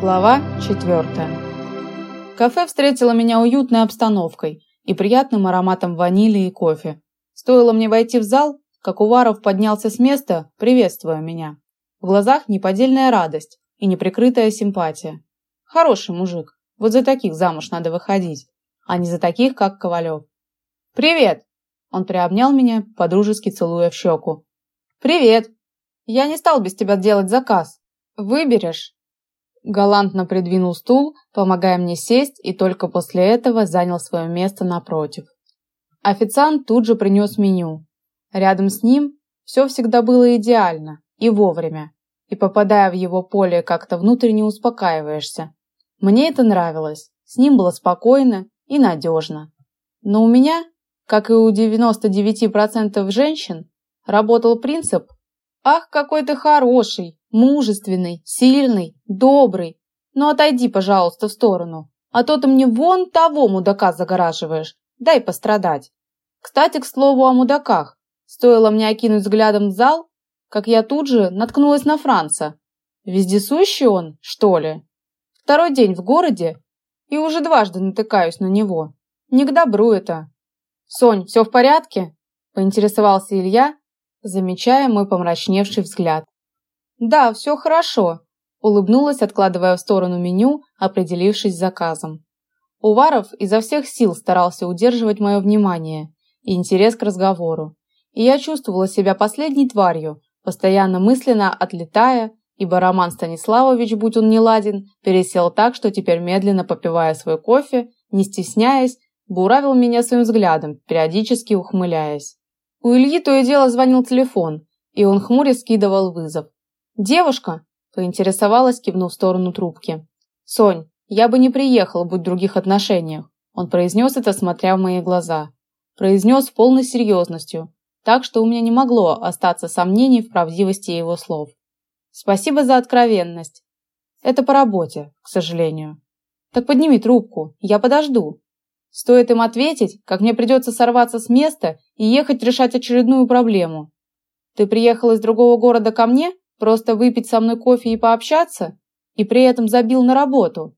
Глава 4. Кафе встретило меня уютной обстановкой и приятным ароматом ванили и кофе. Стоило мне войти в зал, как Уваров поднялся с места, приветствуя меня. В глазах неподдельная радость и неприкрытая симпатия. Хороший мужик. Вот за таких замуж надо выходить, а не за таких, как Ковалев. «Привет!» Он приобнял меня, подружески целуя в щеку. «Привет! Я не стал без тебя делать заказ. Выберешь?» Галантно придвинул стул, помогая мне сесть, и только после этого занял свое место напротив. Официант тут же принес меню. Рядом с ним все всегда было идеально и вовремя, и попадая в его поле, как-то внутренне успокаиваешься. Мне это нравилось, с ним было спокойно и надежно. Но у меня, как и у 99% женщин, работал принцип «Ах, какой ты хороший! Мужественный, сильный, добрый. Ну отойди, пожалуйста, в сторону. А то ты мне вон того мудака загораживаешь. Дай пострадать. Кстати, к слову о мудаках. Стоило мне окинуть взглядом зал, как я тут же наткнулась на Франца. Вездесущий он, что ли? Второй день в городе, и уже дважды натыкаюсь на него. Не к добру это. «Сонь, все в порядке?» – поинтересовался Илья, замечая мой помрачневший взгляд. «Да, все хорошо», – улыбнулась, откладывая в сторону меню, определившись с заказом. Уваров изо всех сил старался удерживать мое внимание и интерес к разговору, и я чувствовала себя последней тварью, постоянно мысленно отлетая, ибо Роман Станиславович, будь он не ладен, пересел так, что теперь медленно попивая свой кофе, не стесняясь, буравил меня своим взглядом, периодически ухмыляясь. У Ильи то и дело звонил телефон, и он хмуря скидывал вызов. «Девушка?» – поинтересовалась, кивнув в сторону трубки. «Сонь, я бы не приехал, будь в других отношениях», – он произнес это, смотря в мои глаза. Произнес полной серьезностью, так что у меня не могло остаться сомнений в правдивости его слов. «Спасибо за откровенность. Это по работе, к сожалению. Так подними трубку, я подожду». Стоит им ответить, как мне придется сорваться с места и ехать решать очередную проблему. «Ты приехал из другого города ко мне?» Просто выпить со мной кофе и пообщаться? И при этом забил на работу?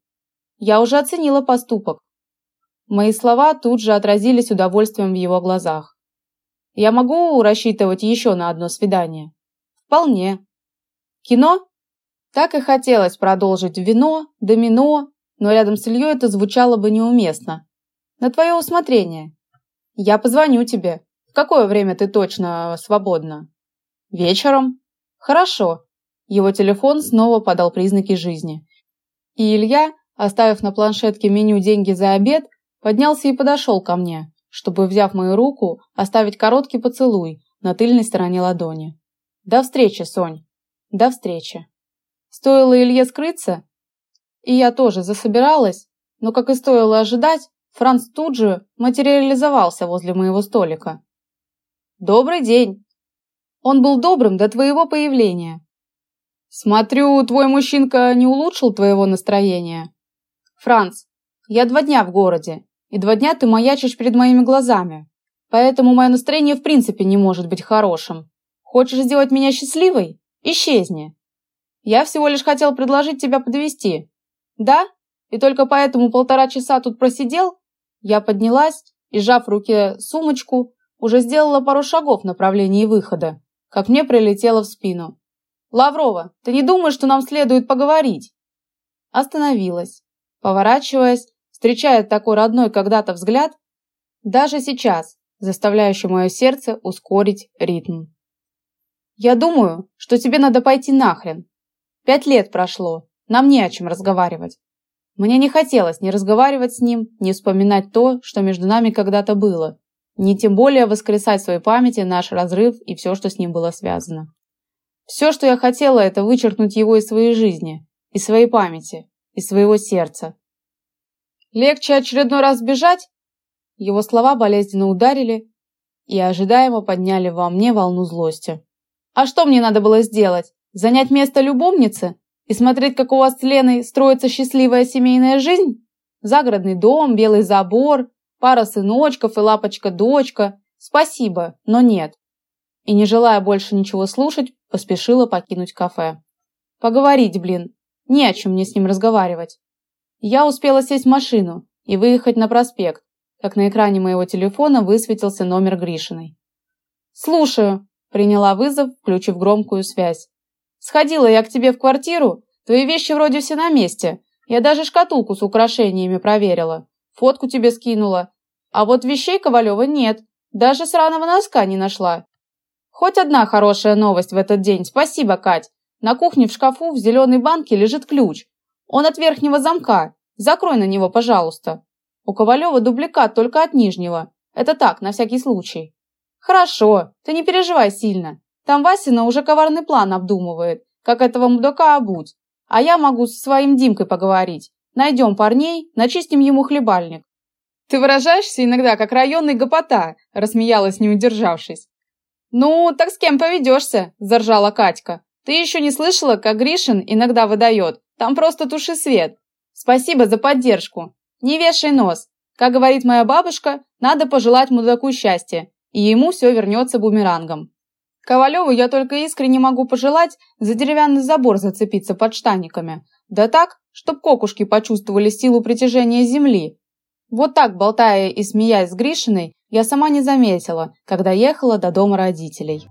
Я уже оценила поступок. Мои слова тут же отразились удовольствием в его глазах. Я могу рассчитывать еще на одно свидание? Вполне. Кино? Так и хотелось продолжить вино, домино, но рядом с Ильей это звучало бы неуместно. На твое усмотрение. Я позвоню тебе. В какое время ты точно свободна? Вечером. Хорошо. Его телефон снова подал признаки жизни. И Илья, оставив на планшетке меню деньги за обед, поднялся и подошел ко мне, чтобы, взяв мою руку, оставить короткий поцелуй на тыльной стороне ладони. До встречи, Сонь. До встречи. Стоило Илье скрыться, и я тоже засобиралась, но, как и стоило ожидать, Франц тут же материализовался возле моего столика. «Добрый день!» Он был добрым до твоего появления. Смотрю, твой мужчинка не улучшил твоего настроения. Франц, я два дня в городе, и два дня ты маячишь перед моими глазами. Поэтому мое настроение в принципе не может быть хорошим. Хочешь сделать меня счастливой? Исчезни. Я всего лишь хотел предложить тебя подвести. Да? И только поэтому полтора часа тут просидел? Я поднялась и, сжав в руке сумочку, уже сделала пару шагов в направлении выхода как мне прилетело в спину. «Лаврова, ты не думаешь, что нам следует поговорить?» Остановилась, поворачиваясь, встречая такой родной когда-то взгляд, даже сейчас, заставляющий мое сердце ускорить ритм. «Я думаю, что тебе надо пойти нахрен. Пять лет прошло, нам не о чем разговаривать. Мне не хотелось ни разговаривать с ним, ни вспоминать то, что между нами когда-то было, не тем более воскресать в своей памяти наш разрыв и все, что с ним было связано. Все, что я хотела, это вычеркнуть его из своей жизни, из своей памяти, из своего сердца. Легче очередной раз бежать? Его слова болезненно ударили и ожидаемо подняли во мне волну злости. А что мне надо было сделать? Занять место любовницы? И смотреть, как у вас с Леной строится счастливая семейная жизнь? Загородный дом, белый забор, пара сыночков и лапочка-дочка. Спасибо, но нет. И не желая больше ничего слушать, поспешила покинуть кафе. Поговорить, блин. Не о чем мне с ним разговаривать. Я успела сесть в машину и выехать на проспект, как на экране моего телефона высветился номер Гришиной. «Слушаю», – приняла вызов, включив громкую связь. «Сходила я к тебе в квартиру, твои вещи вроде все на месте. Я даже шкатулку с украшениями проверила, фотку тебе скинула. А вот вещей Ковалева нет, даже сраного носка не нашла. Хоть одна хорошая новость в этот день. Спасибо, Кать. На кухне в шкафу в зеленой банке лежит ключ. Он от верхнего замка. Закрой на него, пожалуйста. У Ковалева дубликат только от нижнего. Это так, на всякий случай. Хорошо, ты не переживай сильно. Там Васина уже коварный план обдумывает, как этого мудака обуть. А я могу со своим Димкой поговорить. Найдем парней, начистим ему хлебальник. Ты выражаешься иногда как районный гопота, рассмеялась, не удержавшись. «Ну, так с кем поведешься?» – заржала Катька. «Ты еще не слышала, как Гришин иногда выдает? Там просто туши свет. Спасибо за поддержку. Не вешай нос. Как говорит моя бабушка, надо пожелать мудаку счастья, и ему все вернется бумерангом. Ковалеву я только искренне могу пожелать за деревянный забор зацепиться под штаниками. Да так, чтоб кокушки почувствовали силу притяжения земли. Вот так, болтая и смеясь с Гришиной, я сама не заметила, когда ехала до дома родителей.